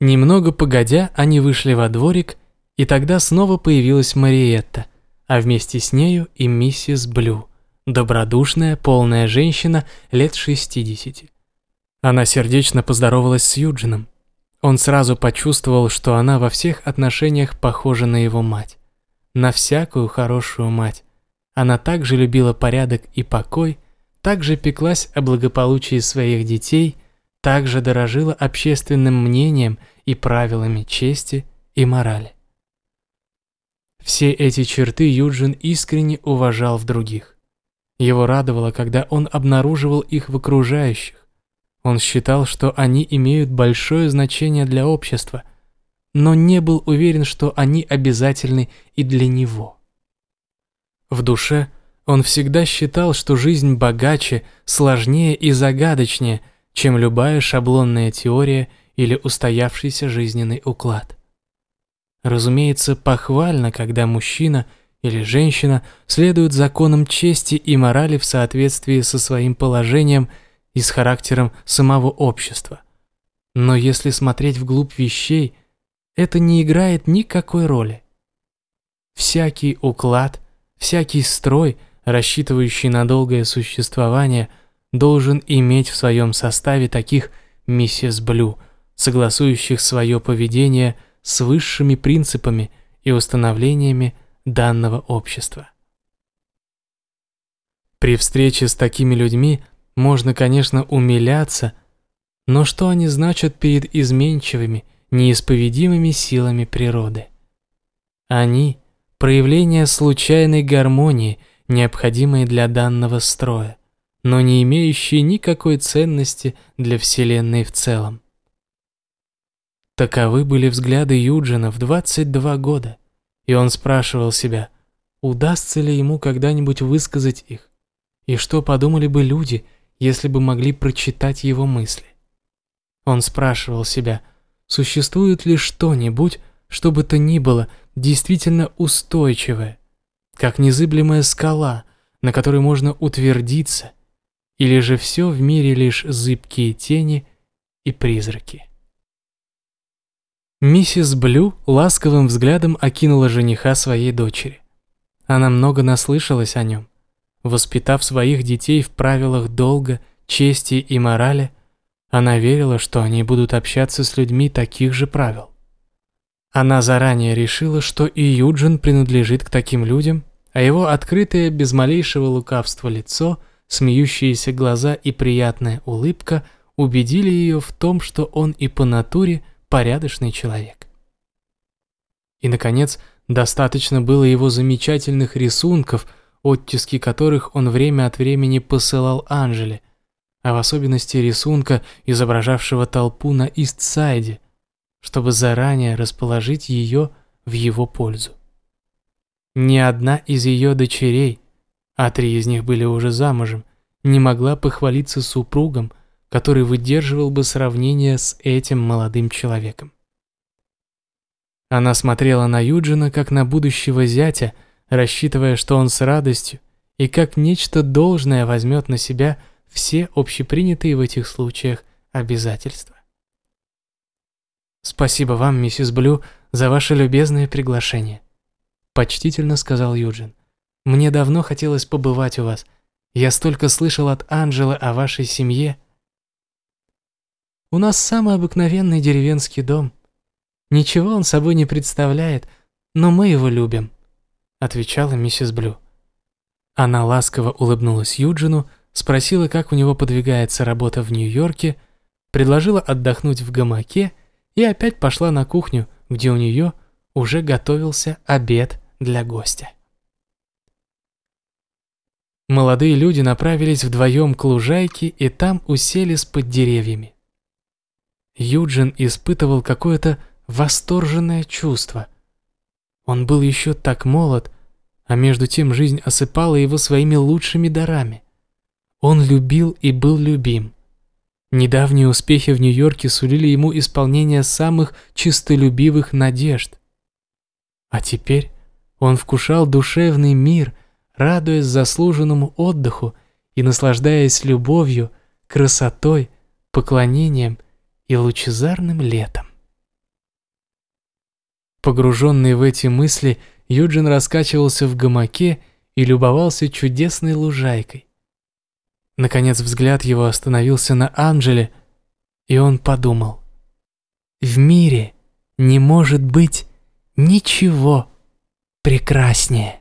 Немного погодя, они вышли во дворик, и тогда снова появилась Мариетта, а вместе с нею и миссис Блю, добродушная, полная женщина лет 60. Она сердечно поздоровалась с Юджином. Он сразу почувствовал, что она во всех отношениях похожа на его мать. На всякую хорошую мать. Она также любила порядок и покой, также пеклась о благополучии своих детей, также дорожила общественным мнением и правилами чести и морали. Все эти черты Юджин искренне уважал в других. Его радовало, когда он обнаруживал их в окружающих. Он считал, что они имеют большое значение для общества, но не был уверен, что они обязательны и для него. В душе он всегда считал, что жизнь богаче, сложнее и загадочнее, чем любая шаблонная теория или устоявшийся жизненный уклад. Разумеется, похвально, когда мужчина или женщина следуют законам чести и морали в соответствии со своим положением и с характером самого общества. Но если смотреть вглубь вещей, это не играет никакой роли. Всякий уклад – Всякий строй, рассчитывающий на долгое существование, должен иметь в своем составе таких миссис Блю, согласующих свое поведение с высшими принципами и установлениями данного общества. При встрече с такими людьми можно, конечно, умиляться, но что они значат перед изменчивыми, неисповедимыми силами природы? Они – проявление случайной гармонии, необходимой для данного строя, но не имеющей никакой ценности для Вселенной в целом. Таковы были взгляды Юджина в 22 года, и он спрашивал себя, удастся ли ему когда-нибудь высказать их, и что подумали бы люди, если бы могли прочитать его мысли. Он спрашивал себя, существует ли что-нибудь, что бы то ни было, действительно устойчивое, как незыблемая скала, на которой можно утвердиться, или же все в мире лишь зыбкие тени и призраки. Миссис Блю ласковым взглядом окинула жениха своей дочери. Она много наслышалась о нем. Воспитав своих детей в правилах долга, чести и морали, она верила, что они будут общаться с людьми таких же правил. Она заранее решила, что и Юджин принадлежит к таким людям, а его открытое, без малейшего лукавства лицо, смеющиеся глаза и приятная улыбка убедили ее в том, что он и по натуре порядочный человек. И, наконец, достаточно было его замечательных рисунков, оттиски которых он время от времени посылал Анжеле, а в особенности рисунка, изображавшего толпу на Истсайде, чтобы заранее расположить ее в его пользу. Ни одна из ее дочерей, а три из них были уже замужем, не могла похвалиться супругом, который выдерживал бы сравнение с этим молодым человеком. Она смотрела на Юджина как на будущего зятя, рассчитывая, что он с радостью и как нечто должное возьмет на себя все общепринятые в этих случаях обязательства. «Спасибо вам, миссис Блю, за ваше любезное приглашение», – почтительно сказал Юджин. «Мне давно хотелось побывать у вас. Я столько слышал от Анджелы о вашей семье». «У нас самый обыкновенный деревенский дом. Ничего он собой не представляет, но мы его любим», – отвечала миссис Блю. Она ласково улыбнулась Юджину, спросила, как у него подвигается работа в Нью-Йорке, предложила отдохнуть в гамаке – и опять пошла на кухню, где у нее уже готовился обед для гостя. Молодые люди направились вдвоем к лужайке и там уселись под деревьями. Юджин испытывал какое-то восторженное чувство. Он был еще так молод, а между тем жизнь осыпала его своими лучшими дарами. Он любил и был любим. Недавние успехи в Нью-Йорке сулили ему исполнение самых чистолюбивых надежд. А теперь он вкушал душевный мир, радуясь заслуженному отдыху и наслаждаясь любовью, красотой, поклонением и лучезарным летом. Погруженный в эти мысли, Юджин раскачивался в гамаке и любовался чудесной лужайкой. Наконец взгляд его остановился на Анжеле, и он подумал. В мире не может быть ничего прекраснее.